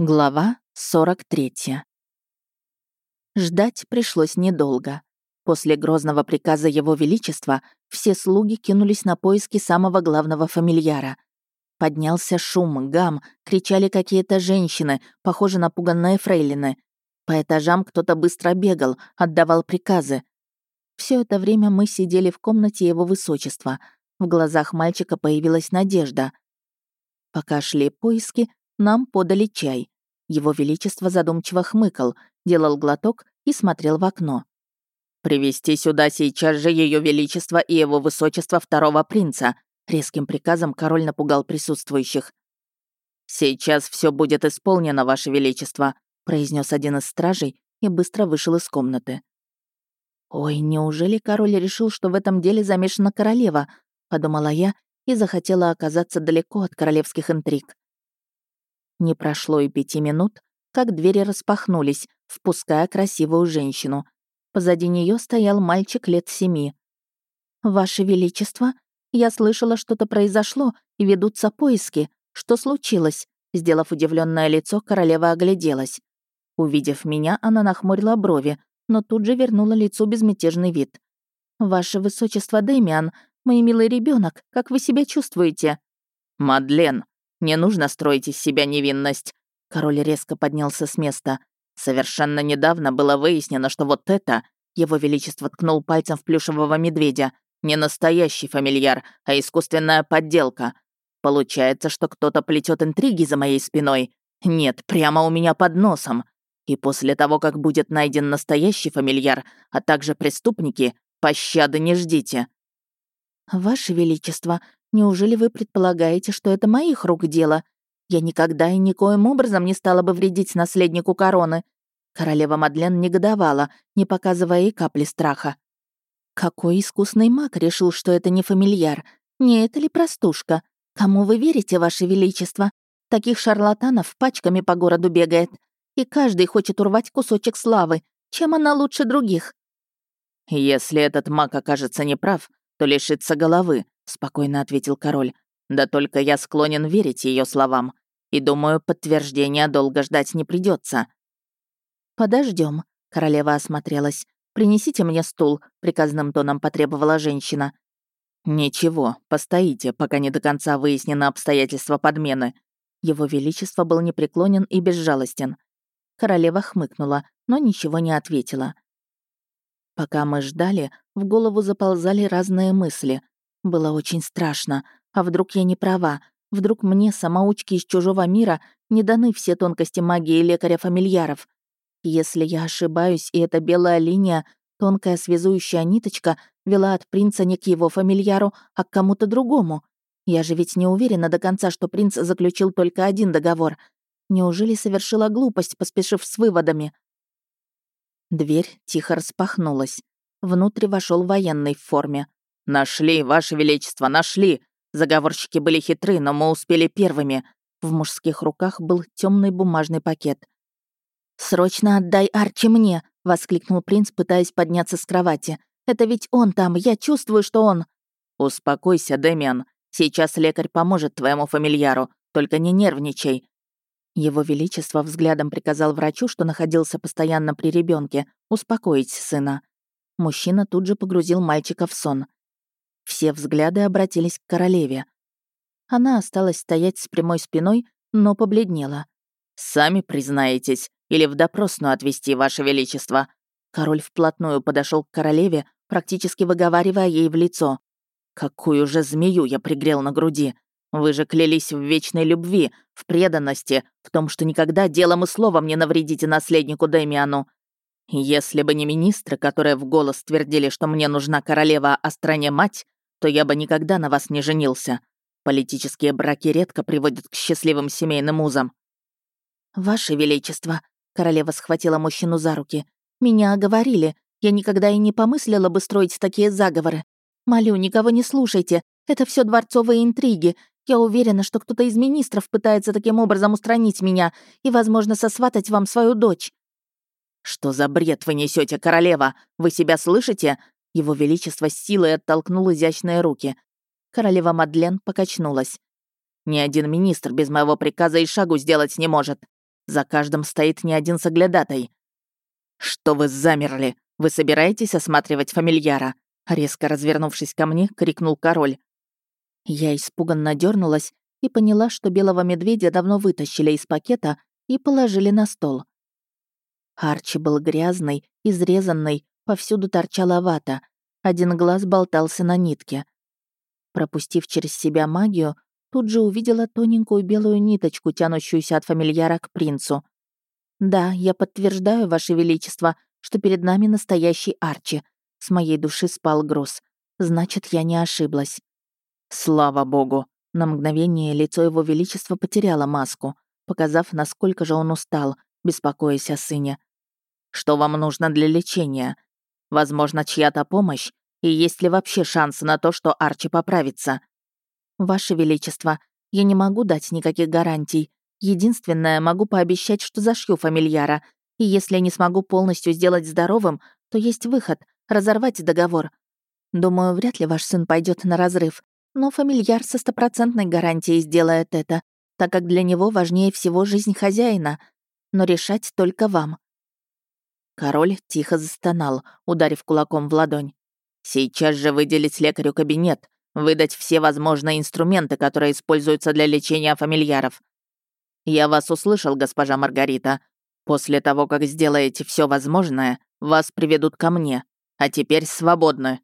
Глава 43. Ждать пришлось недолго. После грозного приказа Его Величества все слуги кинулись на поиски самого главного фамильяра. Поднялся шум, гам, кричали какие-то женщины, похоже на пуганные фрейлины. По этажам кто-то быстро бегал, отдавал приказы. Все это время мы сидели в комнате Его Высочества. В глазах мальчика появилась надежда. Пока шли поиски, нам подали чай. Его Величество задумчиво хмыкал, делал глоток и смотрел в окно. «Привести сюда сейчас же Ее Величество и Его Высочество второго принца», резким приказом король напугал присутствующих. «Сейчас все будет исполнено, Ваше Величество», произнес один из стражей и быстро вышел из комнаты. «Ой, неужели король решил, что в этом деле замешана королева?» — подумала я и захотела оказаться далеко от королевских интриг. Не прошло и пяти минут, как двери распахнулись, впуская красивую женщину. Позади нее стоял мальчик лет семи. «Ваше Величество, я слышала, что-то произошло, и ведутся поиски. Что случилось?» Сделав удивленное лицо, королева огляделась. Увидев меня, она нахмурила брови, но тут же вернула лицу безмятежный вид. «Ваше Высочество Дэмиан, мой милый ребенок, как вы себя чувствуете?» «Мадлен», не нужно строить из себя невинность». Король резко поднялся с места. Совершенно недавно было выяснено, что вот это, его величество ткнул пальцем в плюшевого медведя, не настоящий фамильяр, а искусственная подделка. Получается, что кто-то плетет интриги за моей спиной. Нет, прямо у меня под носом. И после того, как будет найден настоящий фамильяр, а также преступники, пощады не ждите. «Ваше Величество, Неужели вы предполагаете, что это моих рук дело? Я никогда и никоим образом не стала бы вредить наследнику короны». Королева Мадлен негодовала, не показывая и капли страха. «Какой искусный маг решил, что это не фамильяр? Не это ли простушка? Кому вы верите, Ваше Величество? Таких шарлатанов пачками по городу бегает. И каждый хочет урвать кусочек славы. Чем она лучше других?» «Если этот маг окажется неправ, то лишится головы», спокойно ответил король. Да только я склонен верить ее словам. И думаю, подтверждения долго ждать не придется. Подождем, королева осмотрелась. Принесите мне стул, приказным тоном потребовала женщина. Ничего, постоите, пока не до конца выяснено обстоятельства подмены. Его величество был непреклонен и безжалостен. Королева хмыкнула, но ничего не ответила. Пока мы ждали, в голову заползали разные мысли. Было очень страшно. А вдруг я не права? Вдруг мне, самоучки из чужого мира, не даны все тонкости магии лекаря-фамильяров? Если я ошибаюсь, и эта белая линия, тонкая связующая ниточка, вела от принца не к его фамильяру, а к кому-то другому. Я же ведь не уверена до конца, что принц заключил только один договор. Неужели совершила глупость, поспешив с выводами? Дверь тихо распахнулась. Внутрь вошел военный в форме. «Нашли, Ваше Величество, нашли!» Заговорщики были хитры, но мы успели первыми. В мужских руках был темный бумажный пакет. «Срочно отдай Арчи мне!» — воскликнул принц, пытаясь подняться с кровати. «Это ведь он там, я чувствую, что он...» «Успокойся, Дэмиан. Сейчас лекарь поможет твоему фамильяру, только не нервничай». Его Величество взглядом приказал врачу, что находился постоянно при ребенке, успокоить сына. Мужчина тут же погрузил мальчика в сон. Все взгляды обратились к королеве. Она осталась стоять с прямой спиной, но побледнела. «Сами признаетесь, или в допросную отвести, Ваше Величество?» Король вплотную подошел к королеве, практически выговаривая ей в лицо. «Какую же змею я пригрел на груди! Вы же клялись в вечной любви, в преданности, в том, что никогда делом и словом не навредите наследнику Дэмиану. Если бы не министры, которые в голос твердили, что мне нужна королева, а стране мать, то я бы никогда на вас не женился. Политические браки редко приводят к счастливым семейным узам». «Ваше Величество», — королева схватила мужчину за руки, «меня оговорили. Я никогда и не помыслила бы строить такие заговоры. Молю, никого не слушайте. Это все дворцовые интриги. Я уверена, что кто-то из министров пытается таким образом устранить меня и, возможно, сосватать вам свою дочь». «Что за бред вы несете, королева? Вы себя слышите? Его Величество с силой оттолкнул изящные руки. Королева Мадлен покачнулась. «Ни один министр без моего приказа и шагу сделать не может». За каждым стоит не один соглядатай. «Что вы замерли? Вы собираетесь осматривать фамильяра?» Резко развернувшись ко мне, крикнул король. Я испуганно дернулась и поняла, что белого медведя давно вытащили из пакета и положили на стол. Арчи был грязный, изрезанный, повсюду торчала вата. Один глаз болтался на нитке. Пропустив через себя магию, тут же увидела тоненькую белую ниточку, тянущуюся от фамильяра к принцу. «Да, я подтверждаю, Ваше Величество, что перед нами настоящий Арчи. С моей души спал груз. Значит, я не ошиблась». «Слава богу!» На мгновение лицо его величества потеряло маску, показав, насколько же он устал, беспокоясь о сыне. «Что вам нужно для лечения? Возможно, чья-то помощь? И есть ли вообще шансы на то, что Арчи поправится?» «Ваше Величество, я не могу дать никаких гарантий. Единственное, могу пообещать, что зашью фамильяра, и если не смогу полностью сделать здоровым, то есть выход — разорвать договор. Думаю, вряд ли ваш сын пойдет на разрыв, но фамильяр со стопроцентной гарантией сделает это, так как для него важнее всего жизнь хозяина. Но решать только вам». Король тихо застонал, ударив кулаком в ладонь. «Сейчас же выделить лекарю кабинет, выдать все возможные инструменты, которые используются для лечения фамильяров. Я вас услышал, госпожа Маргарита. После того, как сделаете все возможное, вас приведут ко мне. А теперь свободны».